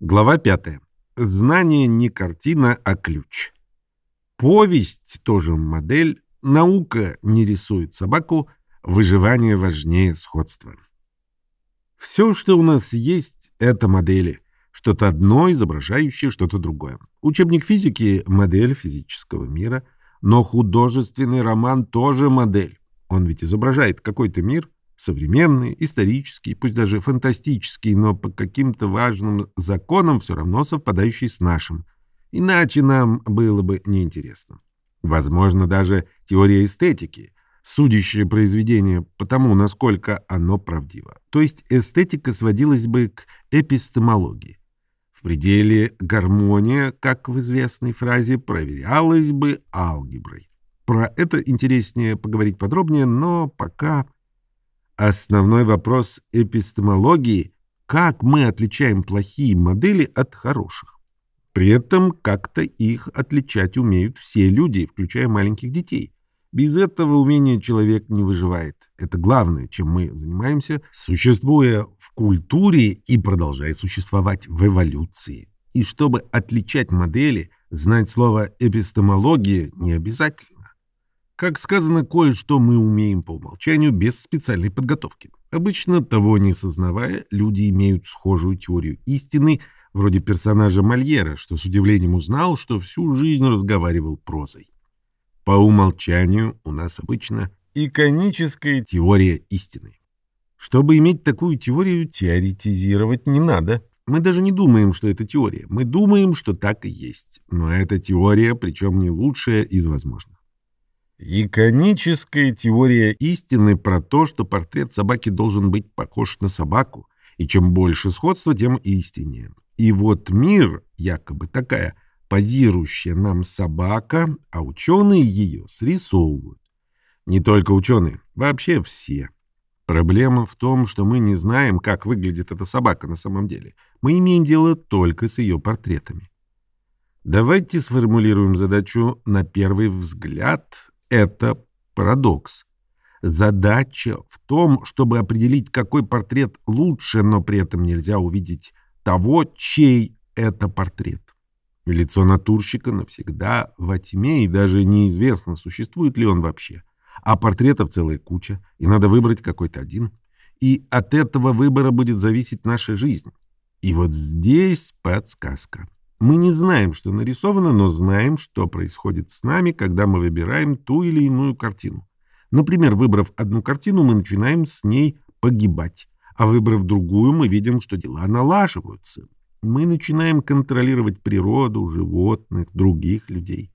Глава 5. Знание не картина, а ключ. Повесть тоже модель, наука не рисует собаку, выживание важнее сходства. Все, что у нас есть, это модели. Что-то одно, изображающее что-то другое. Учебник физики — модель физического мира, но художественный роман тоже модель. Он ведь изображает какой-то мир, современный, исторический, пусть даже фантастический, но по каким-то важным законам все равно совпадающий с нашим. Иначе нам было бы неинтересно. Возможно, даже теория эстетики, судящее произведение по тому, насколько оно правдиво. То есть эстетика сводилась бы к эпистемологии. В пределе гармония, как в известной фразе, проверялась бы алгеброй. Про это интереснее поговорить подробнее, но пока Основной вопрос эпистемологии – как мы отличаем плохие модели от хороших. При этом как-то их отличать умеют все люди, включая маленьких детей. Без этого умения человек не выживает. Это главное, чем мы занимаемся, существуя в культуре и продолжая существовать в эволюции. И чтобы отличать модели, знать слово эпистемология не обязательно. Как сказано, кое-что мы умеем по умолчанию без специальной подготовки. Обычно, того не сознавая, люди имеют схожую теорию истины, вроде персонажа Мольера, что с удивлением узнал, что всю жизнь разговаривал прозой. По умолчанию у нас обычно иконическая теория истины. Чтобы иметь такую теорию, теоретизировать не надо. Мы даже не думаем, что это теория. Мы думаем, что так и есть. Но это теория, причем не лучшая из возможных. Иконическая теория истины про то, что портрет собаки должен быть похож на собаку, и чем больше сходства, тем истиннее. И вот мир, якобы такая позирующая нам собака, а ученые ее срисовывают. Не только ученые, вообще все. Проблема в том, что мы не знаем, как выглядит эта собака на самом деле. Мы имеем дело только с ее портретами. Давайте сформулируем задачу на первый взгляд это парадокс. Задача в том, чтобы определить, какой портрет лучше, но при этом нельзя увидеть того, чей это портрет. Лицо натурщика навсегда во тьме, и даже неизвестно, существует ли он вообще. А портретов целая куча, и надо выбрать какой-то один. И от этого выбора будет зависеть наша жизнь. И вот здесь подсказка. Мы не знаем, что нарисовано, но знаем, что происходит с нами, когда мы выбираем ту или иную картину. Например, выбрав одну картину, мы начинаем с ней погибать, а выбрав другую, мы видим, что дела налаживаются. Мы начинаем контролировать природу, животных, других людей.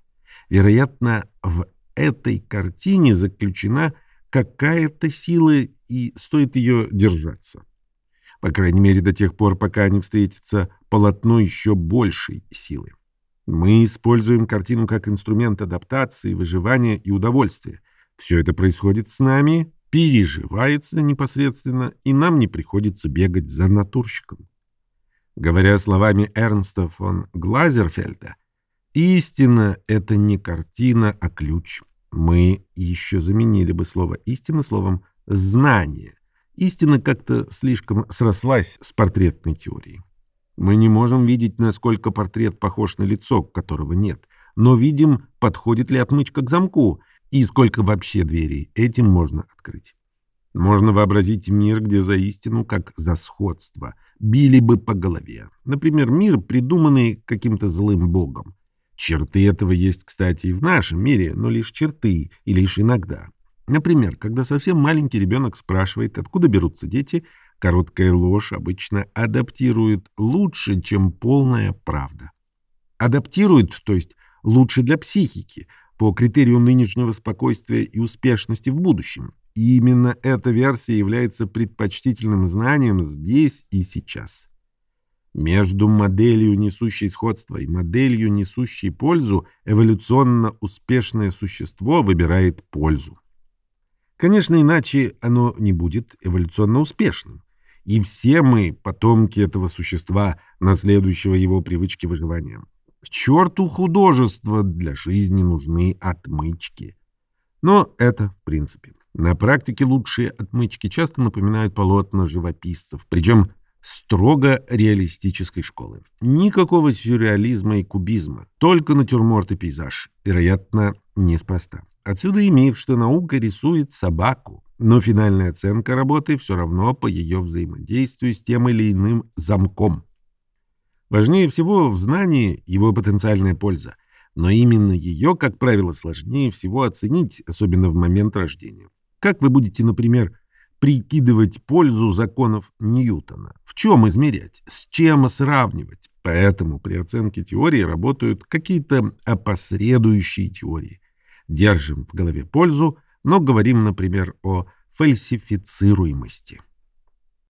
Вероятно, в этой картине заключена какая-то сила, и стоит ее держаться по крайней мере до тех пор, пока не встретится полотно еще большей силы. Мы используем картину как инструмент адаптации, выживания и удовольствия. Все это происходит с нами, переживается непосредственно, и нам не приходится бегать за натурщиком. Говоря словами Эрнста фон Глазерфельда, истина — это не картина, а ключ. Мы еще заменили бы слово «истина» словом «знание», Истина как-то слишком срослась с портретной теорией. Мы не можем видеть, насколько портрет похож на лицо, которого нет, но видим, подходит ли отмычка к замку и сколько вообще дверей этим можно открыть. Можно вообразить мир, где за истину, как за сходство, били бы по голове. Например, мир, придуманный каким-то злым богом. Черты этого есть, кстати, и в нашем мире, но лишь черты и лишь иногда. Например, когда совсем маленький ребенок спрашивает, откуда берутся дети, короткая ложь обычно адаптирует лучше, чем полная правда. Адаптирует, то есть лучше для психики, по критерию нынешнего спокойствия и успешности в будущем. И именно эта версия является предпочтительным знанием здесь и сейчас. Между моделью, несущей сходство, и моделью, несущей пользу, эволюционно успешное существо выбирает пользу. Конечно, иначе оно не будет эволюционно успешным. И все мы потомки этого существа, наследующего его привычки выживания. К черту художество, для жизни нужны отмычки. Но это в принципе. На практике лучшие отмычки часто напоминают полотна живописцев, причем строго реалистической школы. Никакого сюрреализма и кубизма, только натюрморт и пейзаж. Вероятно, неспроста. Отсюда и миф, что наука рисует собаку, но финальная оценка работы все равно по ее взаимодействию с тем или иным замком. Важнее всего в знании его потенциальная польза, но именно ее, как правило, сложнее всего оценить, особенно в момент рождения. Как вы будете, например, прикидывать пользу законов Ньютона? В чем измерять? С чем сравнивать? Поэтому при оценке теории работают какие-то опосредующие теории. Держим в голове пользу, но говорим, например, о фальсифицируемости.